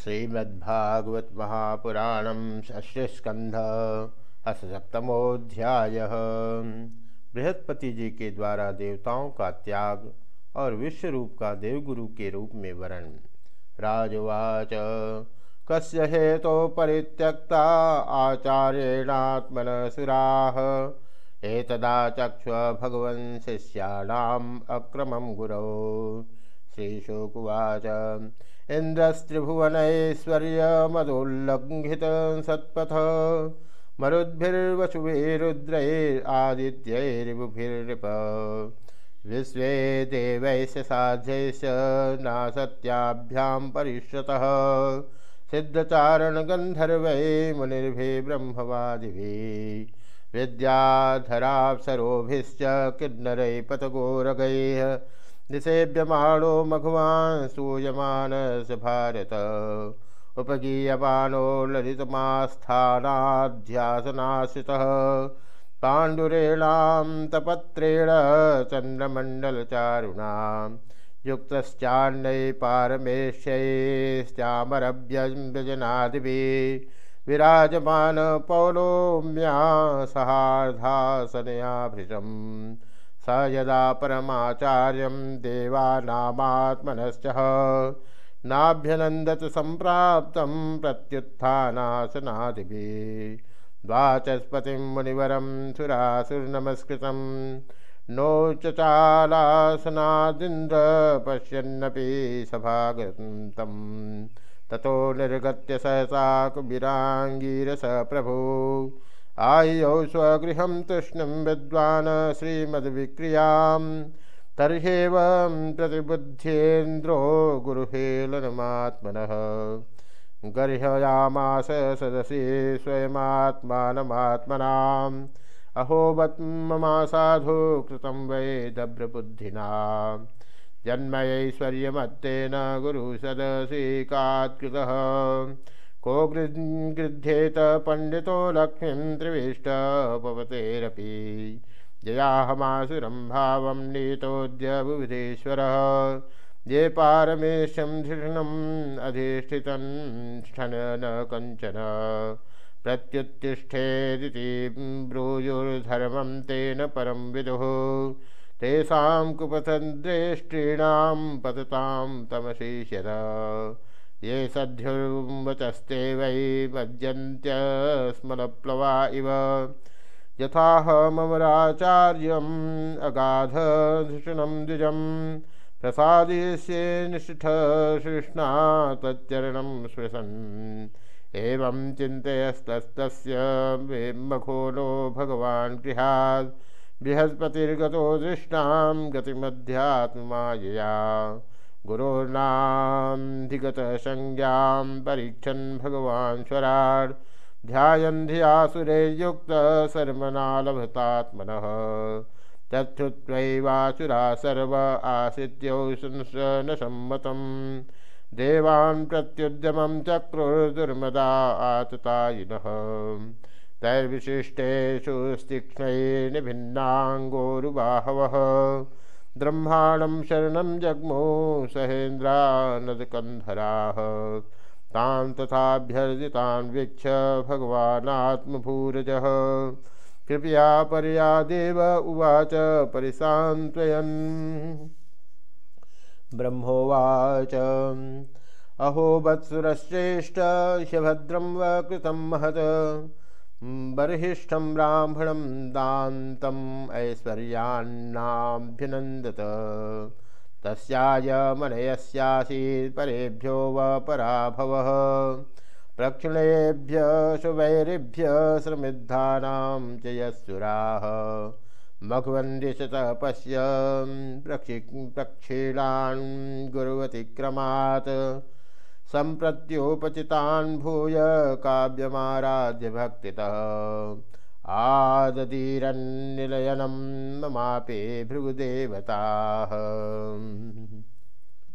श्रीमद्भागवत महापुराणम षष्ठस्कंध सप्तमोध्याय बृहस्पति जी के द्वारा देवताओं का त्याग और विश्व रूप का देवगुरु के रूप में वर्ण। राजवाच, कस्य हेतु तो परित्यक्ता आचार्येणात्मन सुराः एतदा चक्ष भगवन् शिष्याणाम् अक्रमं गुरौ। श्रीशोकुवाच। इन्द्रस्त्रिभुवनैश्वर्यमदोल्लङ्घित सत्पथ। मरुद्भिर्वसुभिरुद्रैरादित्यैरिबुभिर्नृप। विश्वे देवैश्च साध्यैश्च नासत्याभ्यां परिश्रतः। सिद्धचारणगन्धर्वै मुनिर्भि ब्रह्मवादिभिः। विद्याधराप्सरोभिश्च किन्नरैः पथगोरगैः निषेव्यमाणो मघवान् सूयमानस भारत। उपगीयमानो ललितमास्थानाध्यासनाश्रितः। पाण्डुरेणां तपत्रेण चन्द्रमण्डलचारुणां युक्तश्चान्नै पारमेश्यैश्चामरव्यजनादिभिः विराजमान पौलोम्या सहार्धासनया भृशम् स यदा परमाचार्यं देवानामात्मनश्च नाभ्यनन्दत सम्प्राप्तं प्रत्युत्थानासनादिभिः द्वाचस्पतिं मुनिवरं सुरासुर्नमस्कृतं नो चालासनादिन्द्र पश्यन्नपि सभागतं ततो निर्गत्य सहसा कुबिराङ्गीरस प्रभु आयौ स्वगृह तूष्णं विद्वान् श्रीमद्विक्रियाँ तर्ह्येव प्रतिबुध्येन्द्रो गुरुहेलनमात्मनः। गर्हयामास सदसि स्वयमात्मानमात्मनाम्। अहोबत् ममा कृतं वै दभ्रबुद्धिना। जन्मयैश्वर्यमत्तेन गुरुसदसि कात्कृतः को गृध्येत पंडितो लक्ष्मीं त्रिविष्टपवतेरपि जयाहमासुरं भावं नीतोद्य बुविधेश्वरः ये पारमेशं धृष्णम् अधिष्ठितं स्थन न कञ्चन। प्रत्युत्तिष्ठेदिति ब्रूयुर्धर्मं तेन परं विदुः। तेषां कुपथद्रेष्टॄणां पततां तमशीष्यत। ये सद्युर्वचस्ते वै मज्जन्त्यस्मलप्लवा इव। यथाहमराचार्यम् अगाधधिषणं द्विजं प्रसादिष्ये निष्ठकृष्णा तच्चरणं स्पृशन्। एवं चिन्तयस्तस्तस्य मखोलो भगवान् गृहात् बृहस्पतिर्गतो दृष्टां गतिमध्यात्मायया गुरोर्नाधिगतसंज्ञां परीक्षन् भगवान् स्वराट्। ध्यायन् धियासुरे युक्तशर्मनालभतात्मनः तच्छ्रुत्वैवासुरा सर्व आश्रित्यो न सम्मतं देवान् प्रत्युद्यमं चक्रुर्दुर्मदा आततायिनः। तैर्विशिष्टेषु तीक्ष्णैर्निभिन्नाङ्गोरुबाहवः ब्रह्माणं शरणं जग्मो सहेन्द्रानदकन्धराः। तान् तथाभ्यर्जितान् वीक्ष भगवानात्मभूरजः। कृपया पर्यादेव उवाच परिसान्त्वयन्। ब्रह्मोवाच, अहो वत्सुरश्रेष्ठ ह्यभद्रं व कृतं महत्। बर्हिष्ठं ब्राह्मणं दान्तम् ऐश्वर्यान्नाभ्यनन्दत। तस्याय मनयस्यासीत् परेभ्यो व पराभवः। प्रक्षिणेभ्य शुभैरिभ्य, श्रमिद्धानां च यस्सुराः। मघवन्दिशतः पश्य प्रक्षि, प्रक्षीणान् गुरुवतिक्रमात्। सम्प्रत्योपचितान् भूय काव्यमाराध्य भक्ति आददीरन्निलयनं ममापे भृगुदेवताः।